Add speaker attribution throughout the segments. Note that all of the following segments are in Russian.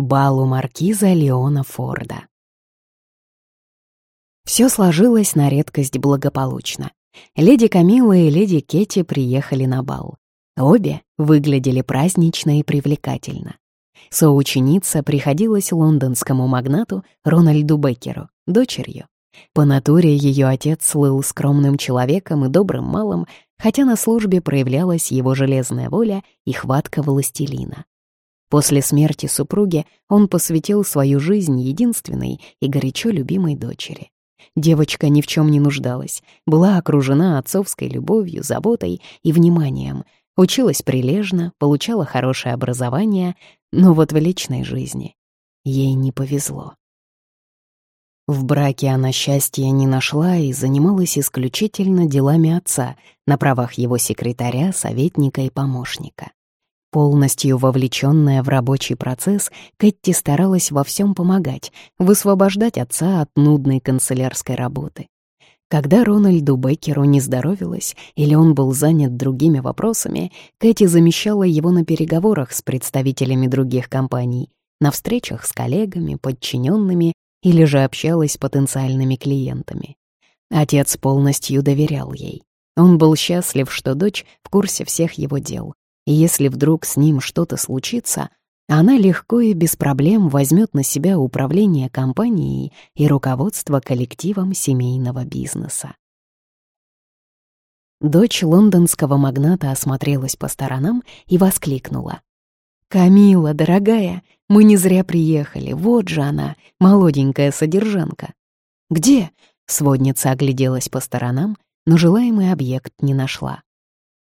Speaker 1: Балу маркиза Леона Форда. Все сложилось на редкость благополучно. Леди Камилла и леди Кетти приехали на бал. Обе выглядели празднично и привлекательно. Соученица приходилась лондонскому магнату Рональду Беккеру, дочерью. По натуре ее отец слыл скромным человеком и добрым малым, хотя на службе проявлялась его железная воля и хватка властелина. После смерти супруги он посвятил свою жизнь единственной и горячо любимой дочери. Девочка ни в чем не нуждалась, была окружена отцовской любовью, заботой и вниманием, училась прилежно, получала хорошее образование, но вот в личной жизни ей не повезло. В браке она счастья не нашла и занималась исключительно делами отца на правах его секретаря, советника и помощника. Полностью вовлеченная в рабочий процесс, Кэтти старалась во всем помогать, высвобождать отца от нудной канцелярской работы. Когда Рональду Беккеру не здоровилось или он был занят другими вопросами, Кэти замещала его на переговорах с представителями других компаний, на встречах с коллегами, подчиненными или же общалась с потенциальными клиентами. Отец полностью доверял ей. Он был счастлив, что дочь в курсе всех его дел, и если вдруг с ним что-то случится, она легко и без проблем возьмет на себя управление компанией и руководство коллективом семейного бизнеса. Дочь лондонского магната осмотрелась по сторонам и воскликнула. «Камила, дорогая, мы не зря приехали, вот же она, молоденькая содержанка». «Где?» — сводница огляделась по сторонам, но желаемый объект не нашла.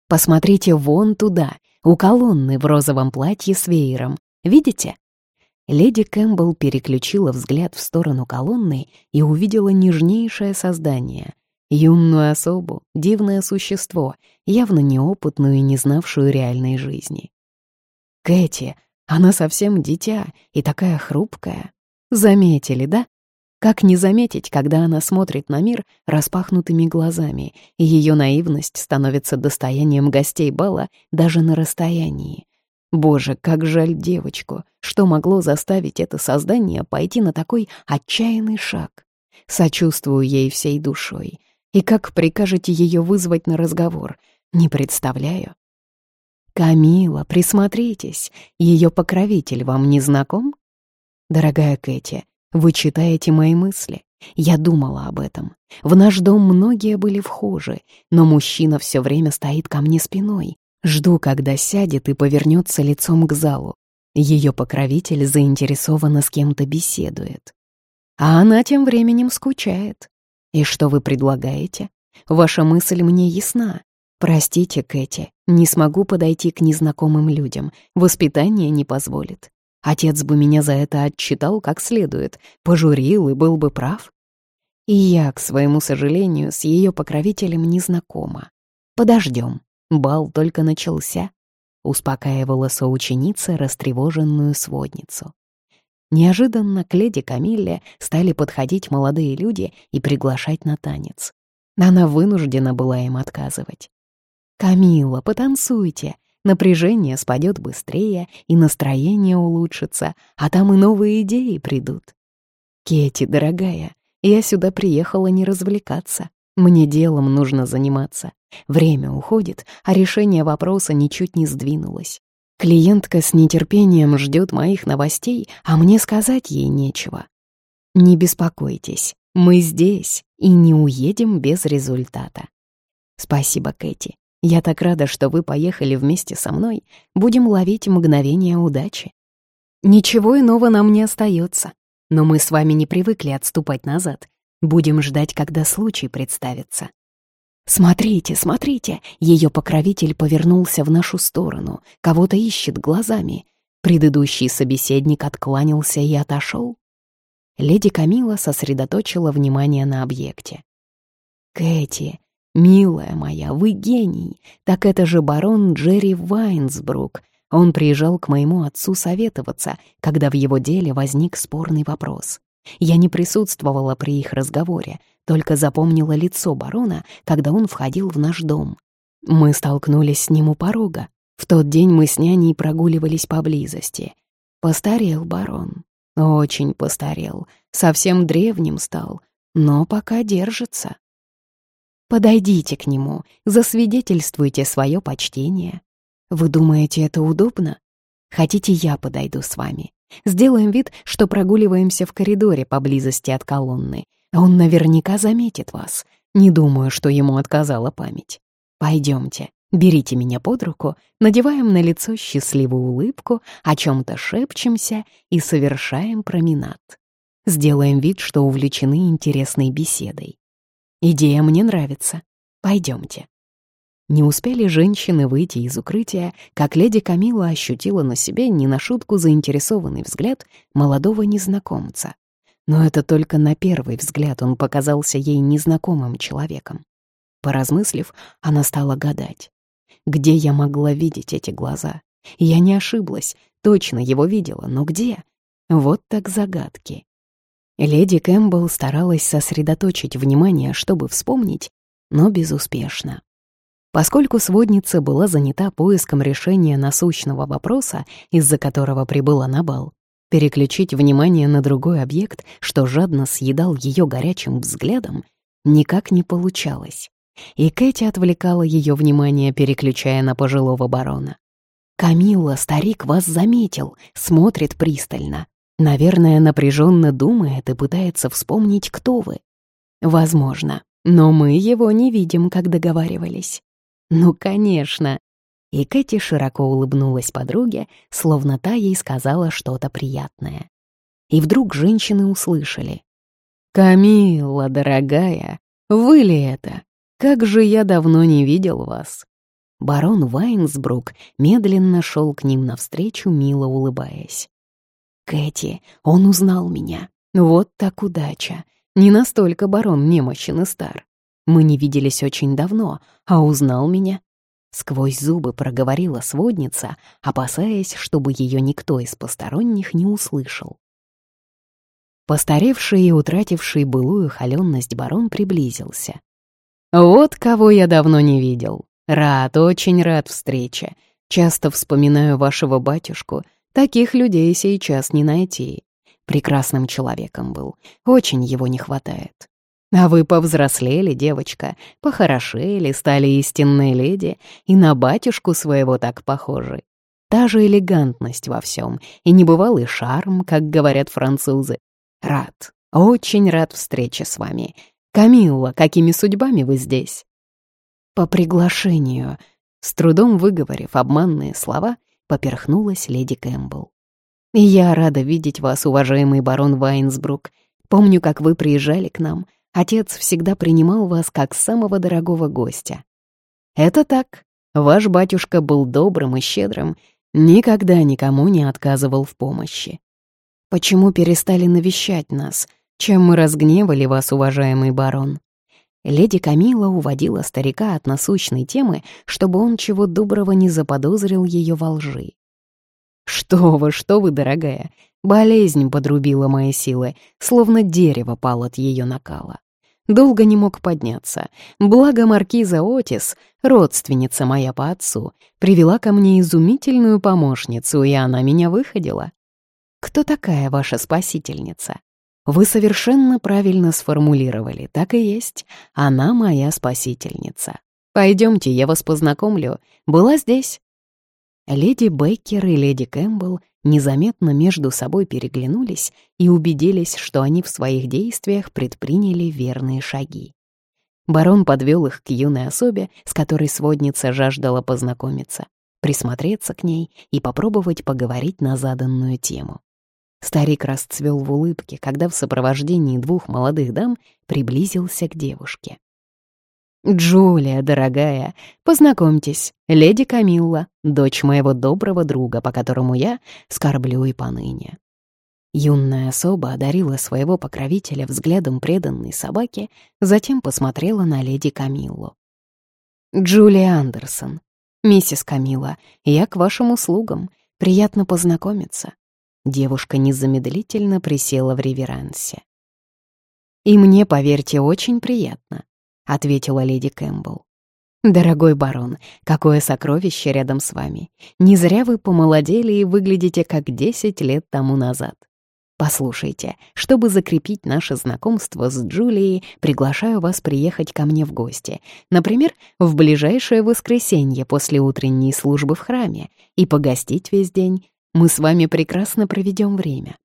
Speaker 1: «Посмотрите вон туда, у колонны в розовом платье с веером. Видите?» Леди Кэмпбелл переключила взгляд в сторону колонны и увидела нежнейшее создание. Юную особу, дивное существо, явно неопытную и не знавшую реальной жизни. «Кэти, она совсем дитя и такая хрупкая. Заметили, да?» Как не заметить, когда она смотрит на мир распахнутыми глазами, и ее наивность становится достоянием гостей бала даже на расстоянии. Боже, как жаль девочку, что могло заставить это создание пойти на такой отчаянный шаг. Сочувствую ей всей душой. И как прикажете ее вызвать на разговор, не представляю. «Камила, присмотритесь, ее покровитель вам не знаком?» «Дорогая Кэти, вы читаете мои мысли. Я думала об этом. В наш дом многие были вхожи, но мужчина все время стоит ко мне спиной. Жду, когда сядет и повернется лицом к залу. Ее покровитель заинтересованно с кем-то беседует. А она тем временем скучает. И что вы предлагаете? Ваша мысль мне ясна. Простите, Кэти, не смогу подойти к незнакомым людям. Воспитание не позволит. Отец бы меня за это отчитал как следует, пожурил и был бы прав. И я, к своему сожалению, с ее покровителем не знакома. Подождем, бал только начался, успокаивала соученица растревоженную сводницу. Неожиданно к леди Камилле стали подходить молодые люди и приглашать на танец. Она вынуждена была им отказывать. «Камилла, потанцуйте, напряжение спадет быстрее, и настроение улучшится, а там и новые идеи придут. Кети, дорогая, я сюда приехала не развлекаться. Мне делом нужно заниматься. Время уходит, а решение вопроса ничуть не сдвинулось. Клиентка с нетерпением ждет моих новостей, а мне сказать ей нечего. Не беспокойтесь, мы здесь и не уедем без результата. Спасибо, Кэти. Я так рада, что вы поехали вместе со мной. Будем ловить мгновения удачи. Ничего иного нам не остается. Но мы с вами не привыкли отступать назад. Будем ждать, когда случай представится. Смотрите, смотрите, ее покровитель повернулся в нашу сторону, кого-то ищет глазами. Предыдущий собеседник откланялся и отошел. Леди Камила сосредоточила внимание на объекте. «Кэти, «Милая моя, вы гений! Так это же барон Джерри Вайнсбрук. Он приезжал к моему отцу советоваться, когда в его деле возник спорный вопрос. Я не присутствовала при их разговоре, только запомнила лицо барона, когда он входил в наш дом. Мы столкнулись с ним у порога. В тот день мы с няней прогуливались поблизости. Постарел барон, очень постарел, совсем древним стал, но пока держится. Подойдите к нему, засвидетельствуйте свое почтение. Вы думаете, это удобно? Хотите, я подойду с вами? Сделаем вид, что прогуливаемся в коридоре поблизости от колонны. Он наверняка заметит вас. Не думаю, что ему отказала память. Пойдемте, берите меня под руку, надеваем на лицо счастливую улыбку, о чем-то шепчемся и совершаем променад. Сделаем вид, что увлечены интересной беседой. Идея мне нравится. Пойдемте. Не успели женщины выйти из укрытия, как леди Камила ощутила на себе не на шутку заинтересованный взгляд молодого незнакомца. Но это только на первый взгляд он показался ей незнакомым человеком. Поразмыслив, она стала гадать. Где я могла видеть эти глаза? Я не ошиблась, точно его видела, но где? Вот так загадки. Леди Кэмпбелл старалась сосредоточить внимание, чтобы вспомнить, но безуспешно. Поскольку сводница была занята поиском решения насущного вопроса, из-за которого прибыла на бал, Переключить внимание на другой объект, что жадно съедал ее горячим взглядом, никак не получалось. И Кэти отвлекала ее внимание, переключая на пожилого барона. «Камилла, старик вас заметил, смотрит пристально. Наверное, напряженно думает и пытается вспомнить, кто вы. Возможно, но мы его не видим, как договаривались. Ну, конечно, и Кэти широко улыбнулась подруге, словно та ей сказала что-то приятное. И вдруг женщины услышали. «Камилла, дорогая, вы ли это? Как же я давно не видел вас!» Барон Вайнсбрук медленно шел к ним навстречу, мило улыбаясь. «Кэти, он узнал меня. Вот так удача. Не настолько барон немощен и стар. Мы не виделись очень давно, а узнал меня Сквозь зубы проговорила сводница, опасаясь, чтобы ее никто из посторонних не услышал. Постаревший и утративший былую холенность барон приблизился. «Вот кого я давно не видел. Рад, очень рад встрече. Часто вспоминаю вашего батюшку. Таких людей сейчас не найти. Прекрасным человеком был. Очень его не хватает. А вы повзрослели, девочка, похорошели, стали истинной леди и на батюшку своего так похожи. Та же элегантность во всем и небывалый шарм, как говорят французы. Рад, очень рад встрече с вами. Камилла, какими судьбами вы здесь? По приглашению, с трудом выговорив обманные слова, поперхнулась леди Кэмпбелл. «Я рада видеть вас, уважаемый барон Вайнсбрук. Помню, как вы приезжали к нам, Отец всегда принимал вас как самого дорогого гостя. Это так. Ваш батюшка был добрым и щедрым, никогда никому не отказывал в помощи. Почему перестали навещать нас? Чем мы разгневали вас, уважаемый барон? Леди Камила уводила старика от насущной темы, чтобы он чего доброго не заподозрил ее во лжи. «Что вы, что вы, дорогая, болезнь подрубила мои силы, словно дерево пал от ее накала долго не мог подняться. Благо маркиза Отис, родственница моя по отцу, привела ко мне изумительную помощницу, и она меня выходила. Кто такая ваша спасительница? Вы совершенно правильно сформулировали, так и есть. Она моя спасительница. Пойдемте, я вас познакомлю. Была здесь. Леди Бейкер и леди Кэмпбелл незаметно между собой переглянулись и убедились, что они в своих действиях предприняли верные шаги. Барон подвел их к юной особе, с которой сводница жаждала познакомиться, присмотреться к ней и попробовать поговорить на заданную тему. Старик расцвел в улыбке, когда в сопровождении двух молодых дам приблизился к девушке. «Джулия, дорогая, познакомьтесь, леди Камилла, дочь моего доброго друга, по которому я скорблю и поныне». Юная особа одарила своего покровителя взглядом преданной собаки, затем посмотрела на леди Камиллу. «Джулия Андерсон, миссис Камилла, я к вашим услугам. Приятно познакомиться». Девушка незамедлительно присела в реверансе. «И мне, поверьте, очень приятно. — ответила леди Кэмпбелл. Дорогой барон, какое сокровище рядом с вами. Не зря вы помолодели и выглядите как 10 лет тому назад. Послушайте, чтобы закрепить наше знакомство с Джулией, приглашаю вас приехать ко мне в гости. Например, в ближайшее воскресенье после утренней службы в храме и погостить весь день. Мы с вами прекрасно проведем время.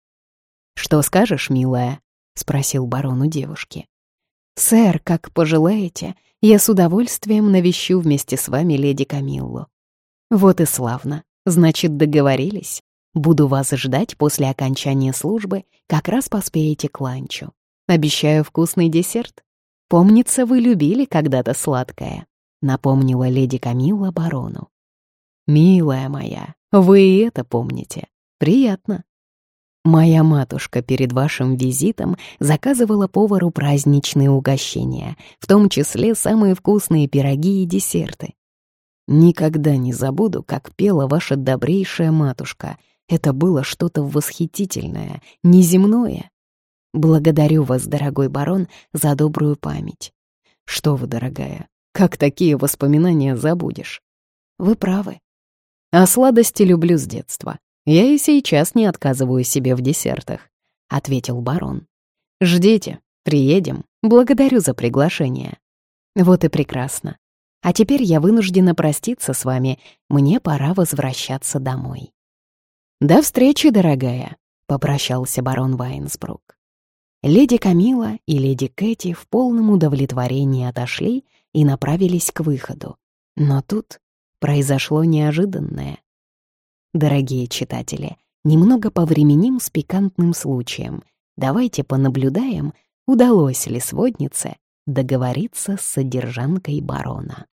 Speaker 1: «Что скажешь, милая?» — спросил барон у девушки. «Сэр, как пожелаете, я с удовольствием навещу вместе с вами леди Камиллу». «Вот и славно. Значит, договорились. Буду вас ждать после окончания службы, как раз поспеете к ланчу. Обещаю вкусный десерт. Помнится, вы любили когда-то сладкое», — напомнила леди Камилла барону. «Милая моя, вы и это помните. Приятно. Моя матушка перед вашим визитом заказывала повару праздничные угощения, в том числе самые вкусные пироги и десерты. Никогда не забуду, как пела ваша добрейшая матушка. Это было что-то восхитительное, неземное. Благодарю вас, дорогой барон, за добрую память. Что вы, дорогая, как такие воспоминания забудешь? Вы правы. А сладости люблю с детства. «Я и сейчас не отказываю себе в десертах», — ответил барон. «Ждите, приедем. Благодарю за приглашение». «Вот и прекрасно. А теперь я вынуждена проститься с вами. Мне пора возвращаться домой». «До встречи, дорогая», — попрощался барон Вайнсбрук. Леди Камила и леди Кэти в полном удовлетворении отошли и направились к выходу. Но тут произошло неожиданное. Дорогие читатели, немного повременим с пикантным случаем. Давайте понаблюдаем, удалось ли своднице договориться с содержанкой барона.